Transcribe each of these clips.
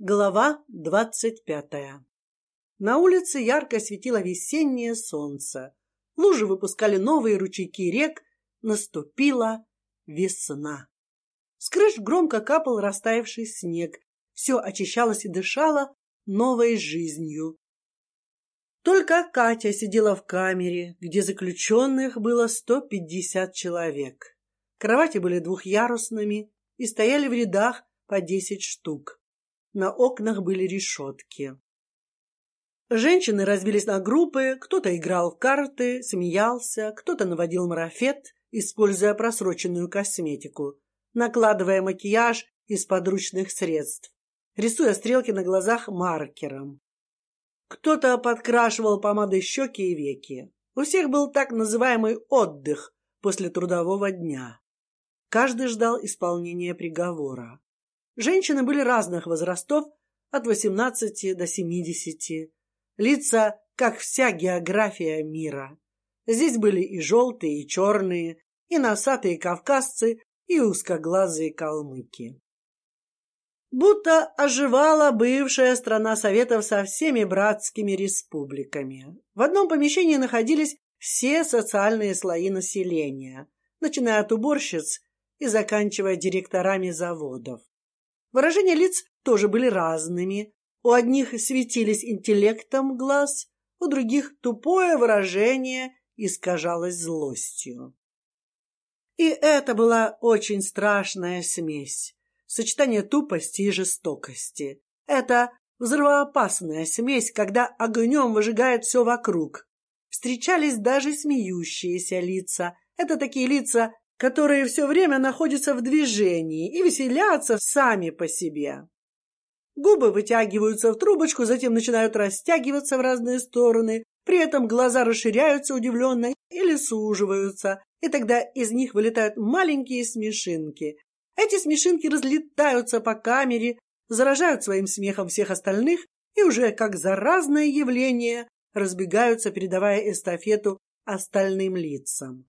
Глава двадцать пятая. На улице ярко светило весеннее солнце. Лужи выпускали новые ручейки рек. Наступила весна. С крыш громко капал растаявший снег. Все очищалось и дышало новой жизнью. Только Катя сидела в камере, где заключенных было сто пятьдесят человек. Кровати были двухъярусными и стояли в рядах по десять штук. На окнах были решетки. Женщины разбились на группы, кто-то играл в карты, смеялся, кто-то наводил марафет, используя просроченную косметику, накладывая макияж из подручных средств, рисуя стрелки на глазах маркером. Кто-то подкрашивал помадой щеки и веки. У всех был так называемый отдых после трудового дня. Каждый ждал исполнения приговора. Женщины были разных возрастов, от восемнадцати до семидесяти. Лица, как вся география мира. Здесь были и желтые, и черные, и носатые кавказцы, и узкоглазые калмыки. Будто оживала бывшая страна Советов со всеми братскими республиками. В одном помещении находились все социальные слои населения, начиная от уборщиц и заканчивая директорами заводов. Выражения лиц тоже были разными. У одних светились интеллектом глаз, у других тупое выражение искажалось злостью. И это была очень страшная смесь, сочетание тупости и жестокости. Это взрывоопасная смесь, когда огнем выжигает все вокруг. Встречались даже смеющиеся лица. Это такие лица, которые все время находятся в движении и веселятся сами по себе. Губы вытягиваются в трубочку, затем начинают растягиваться в разные стороны. При этом глаза расширяются удивленно или суживаются, и тогда из них вылетают маленькие смешинки. Эти смешинки разлетаются по камере, заражают своим смехом всех остальных и уже как заразное явление разбегаются, передавая эстафету остальным лицам.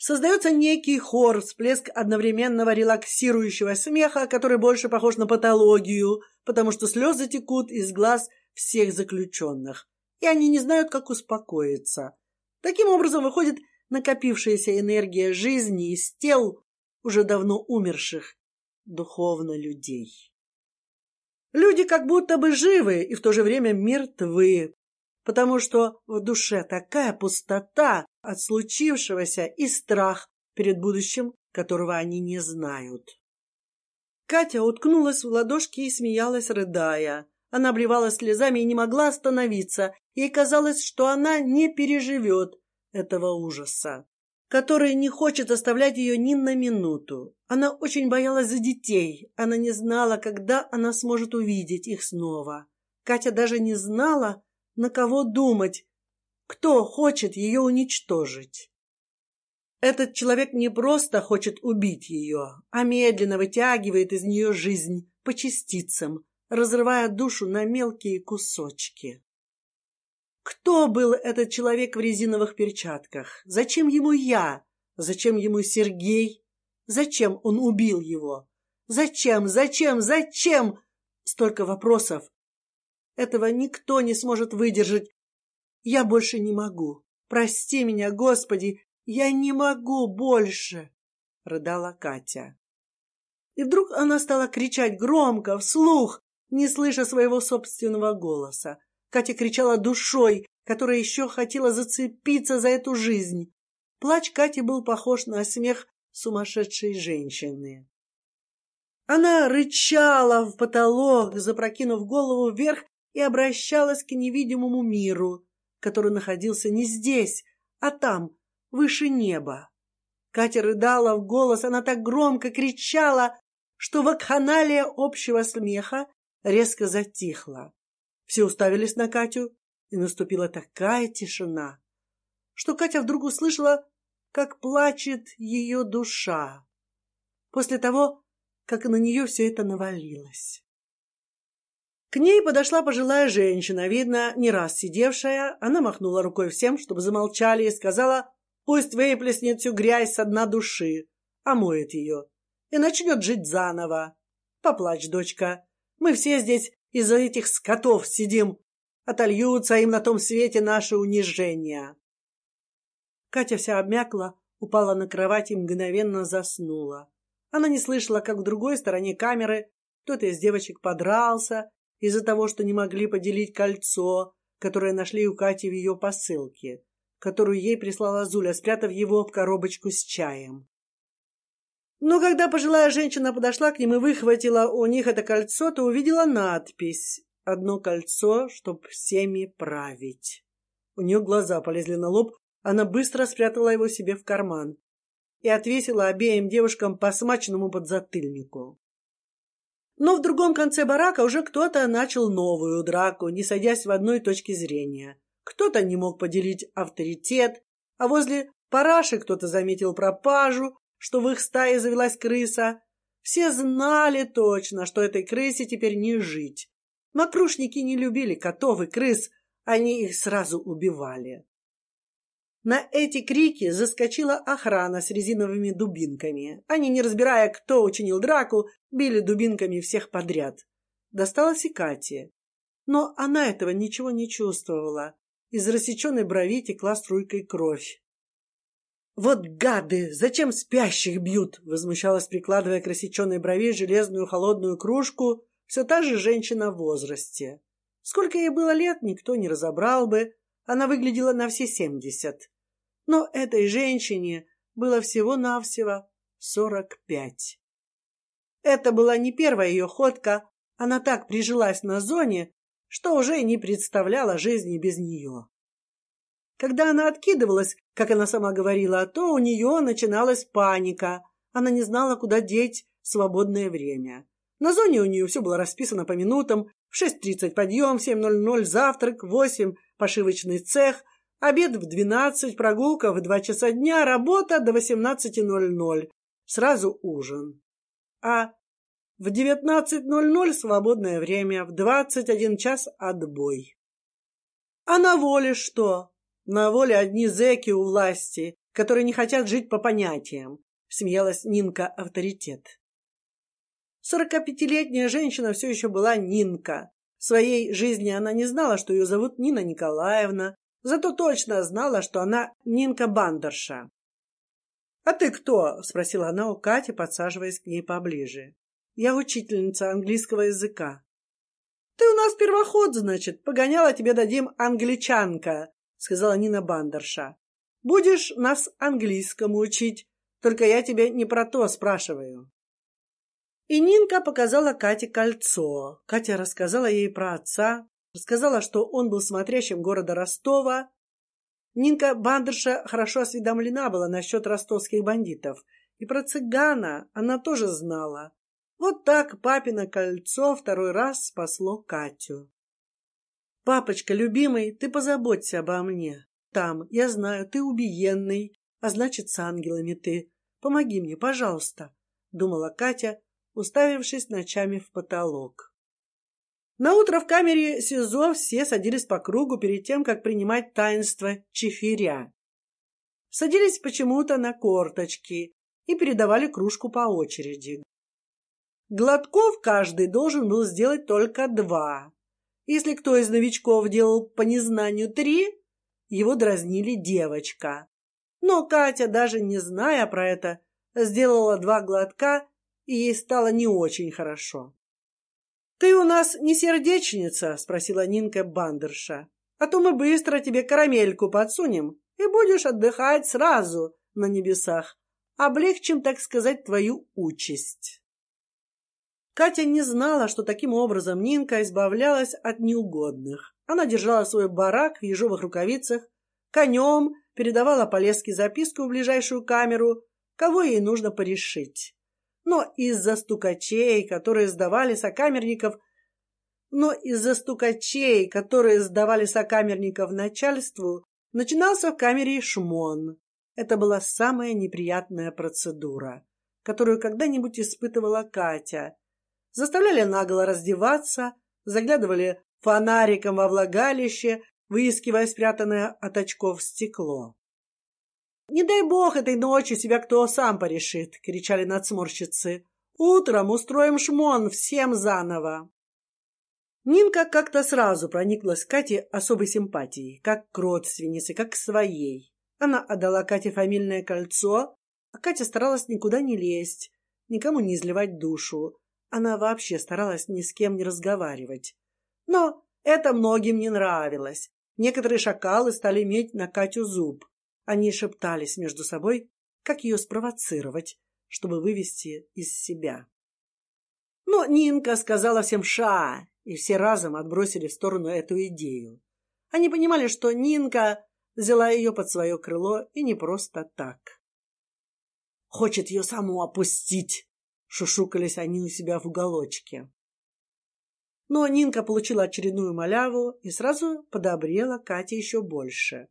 Создается некий хор, всплеск одновременного релаксирующего смеха, который больше похож на патологию, потому что слезы текут из глаз всех заключенных, и они не знают, как успокоиться. Таким образом выходит накопившаяся энергия жизни из тел уже давно умерших духовно людей. Люди как будто бы живы и в то же время мертвы, потому что в душе такая пустота от случившегося и страх перед будущим, которого они не знают. Катя уткнулась в ладошки и смеялась, рыдая. Она обливалась слезами и не могла остановиться. Ей казалось, что она не переживет этого ужаса, который не хочет оставлять ее ни на минуту. Она очень боялась за детей. Она не знала, когда она сможет увидеть их снова. Катя даже не знала, на кого думать, кто хочет ее уничтожить. Этот человек не просто хочет убить ее, а медленно вытягивает из нее жизнь по частицам, разрывая душу на мелкие кусочки. Кто был этот человек в резиновых перчатках? Зачем ему я? Зачем ему Сергей? Зачем он убил его? Зачем? Зачем? Зачем? Столько вопросов, этого никто не сможет выдержать. Я больше не могу. Прости меня, Господи, я не могу больше, рыдала Катя. И вдруг она стала кричать громко, вслух, не слыша своего собственного голоса. Катя кричала душой, которая еще хотела зацепиться за эту жизнь. Плач Кати был похож на смех сумасшедшей женщины. Она рычала в потолок, запрокинув голову вверх и обращалась к невидимому миру, который находился не здесь, а там, выше неба. Катя рыдала в голос, она так громко кричала, что вакханалия общего смеха резко затихла. Все уставились на Катю, и наступила такая тишина, что Катя вдруг услышала, как плачет ее душа после того, как на нее все это навалилось. К ней подошла пожилая женщина, видно, не раз сидевшая. Она махнула рукой всем, чтобы замолчали, и сказала: "Пусть выплеснет всю грязь с дна души, омоет ее и начнет жить заново. Поплачь, дочка, Мы все здесь из-за этих скотов сидим. Отольются им на том свете наши унижения. Катя вся обмякла, упала на кровать и мгновенно заснула. Она не слышала, как в другой стороне камеры кто-то из девочек подрался из-за того, что не могли поделить кольцо, которое нашли у Кати в ее посылке, которую ей прислала Зуля, спрятав его в коробочку с чаем. Но когда пожилая женщина подошла к ним и выхватила у них это кольцо, то увидела надпись: "Одно кольцо, чтоб всеми править". У нее глаза полезли на лоб, она быстро спрятала его себе в карман и отвесила обеим девушкам по смачному подзатыльнику. Но в другом конце барака уже кто-то начал новую драку, не садясь в одной точке зрения. Кто-то не мог поделить авторитет, а возле параши кто-то заметил пропажу, что в их стае завелась крыса. Все знали точно, что этой крысе теперь не жить. Макрушники не любили котов и крыс, они их сразу убивали. На эти крики заскочила охрана с резиновыми дубинками. Они, не разбирая, кто учинил драку, били дубинками всех подряд. Досталось и Кате, но она этого ничего не чувствовала. Из рассеченной брови текла струйкой кровь. Вот гады! Зачем спящих бьют? Возмущалась, прикладывая к рассеченной брови железную холодную кружку, все та же женщина в возрасте. Сколько ей было лет, никто не разобрал бы. Она выглядела на все семьдесят. Но этой женщине было всего-навсего сорок пять. Это была не первая ее ходка. Она так прижилась на зоне, что уже не представляла жизни без нее. Когда она откидывалась, как она сама говорила, то у нее начиналась паника. Она не знала, куда деть свободное время. На зоне у нее все было расписано по минутам: в шесть тридцать подъем, в семь ноль ноль завтрак, восемь пошивочный цех, Обед в двенадцать, прогулка в два часа дня, работа до восемнадцати ноль ноль, сразу ужин. А в девятнадцать ноль ноль свободное время, в двадцать один час отбой. А на воле что? На воле одни зеки у власти, которые не хотят жить по понятиям. Смеялась Нинка авторитет. Сорокапятилетняя женщина все еще была Нинка. В своей жизни она не знала, что ее зовут Нина Николаевна, Зато точно знала, что она Нинка Бандерша. А ты кто? спросила она у Кати, подсаживаясь к ней поближе. Я учительница английского языка. Ты у нас первоход, значит. Погоняла тебе дадим англичанка, сказала Нина Бандерша. Будешь нас английскому учить. Только я тебе не про то спрашиваю. И Нинка показала Кате кольцо. Катя рассказала ей про отца, Рассказала, что он был смотрящим города Ростова. Нинка Бандерша хорошо осведомлена была насчет ростовских бандитов, и про цыгана она тоже знала. Вот так папино кольцо второй раз спасло Катю. Папочка, любимый, ты позаботься обо мне. Там, я знаю, ты убиенный, а значит, с ангелами ты. Помоги мне, пожалуйста, думала Катя, уставившись ночами в потолок. На утро в камере СИЗО все садились по кругу перед тем, как принимать таинство чефиря. Садились почему-то на корточки и передавали кружку по очереди. Глотков каждый должен был сделать только два. Если кто из новичков делал по незнанию три, его дразнили девочка. Но Катя, даже не зная про это, сделала два глотка, и ей стало не очень хорошо. Ты у нас не сердечница? – спросила Нинка Бандерша. А то мы быстро тебе карамельку подсунем и будешь отдыхать сразу на небесах, облегчим, так сказать, твою участь. Катя не знала, что таким образом Нинка избавлялась от неугодных. Она держала свой барак в ежовых рукавицах, конем передавала Полеске записку в ближайшую камеру, кого ей нужно порешить но из-за стукачей, которые сдавали сокамерников, но из-за стукачей, которые сдавали сокамерников начальству, начинался в камере шмон. Это была самая неприятная процедура, которую когда-нибудь испытывала Катя. Заставляли нагло раздеваться, заглядывали фонариком во влагалище, выискивая спрятанное от очков стекло. Не дай бог этой ночью себя кто сам порешит, кричали надсморщицы. Утром устроим шмон всем заново. Нинка как-то сразу прониклась к Кате особой симпатией, как к родственнице, как к своей. Она отдала Кате фамильное кольцо, а Катя старалась никуда не лезть, никому не изливать душу. Она вообще старалась ни с кем не разговаривать. Но это многим не нравилось. Некоторые шакалы стали иметь на Катю зуб. Они шептались между собой, как ее спровоцировать, чтобы вывести из себя. Но Нинка сказала всем ша, и все разом отбросили в сторону эту идею. Они понимали, что Нинка взяла ее под свое крыло и не просто так. Хочет ее саму опустить, шушукались они у себя в уголочке. Но Нинка получила очередную маляву и сразу подобрела Кате еще больше.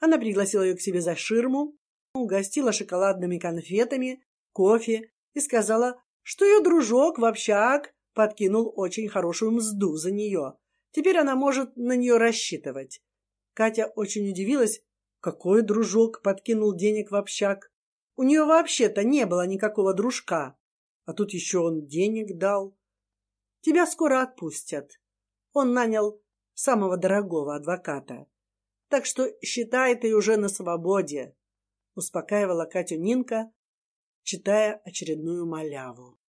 Она пригласила ее к себе за ширму, угостила шоколадными конфетами, кофе и сказала, что ее дружок в общак подкинул очень хорошую мзду за нее. Теперь она может на нее рассчитывать. Катя очень удивилась, какой дружок подкинул денег в общак. У нее вообще-то не было никакого дружка, а тут еще он денег дал. Тебя скоро отпустят. Он нанял самого дорогого адвоката, так что считай ты уже на свободе. Успокаивала Катю Нинка, читая очередную маляву.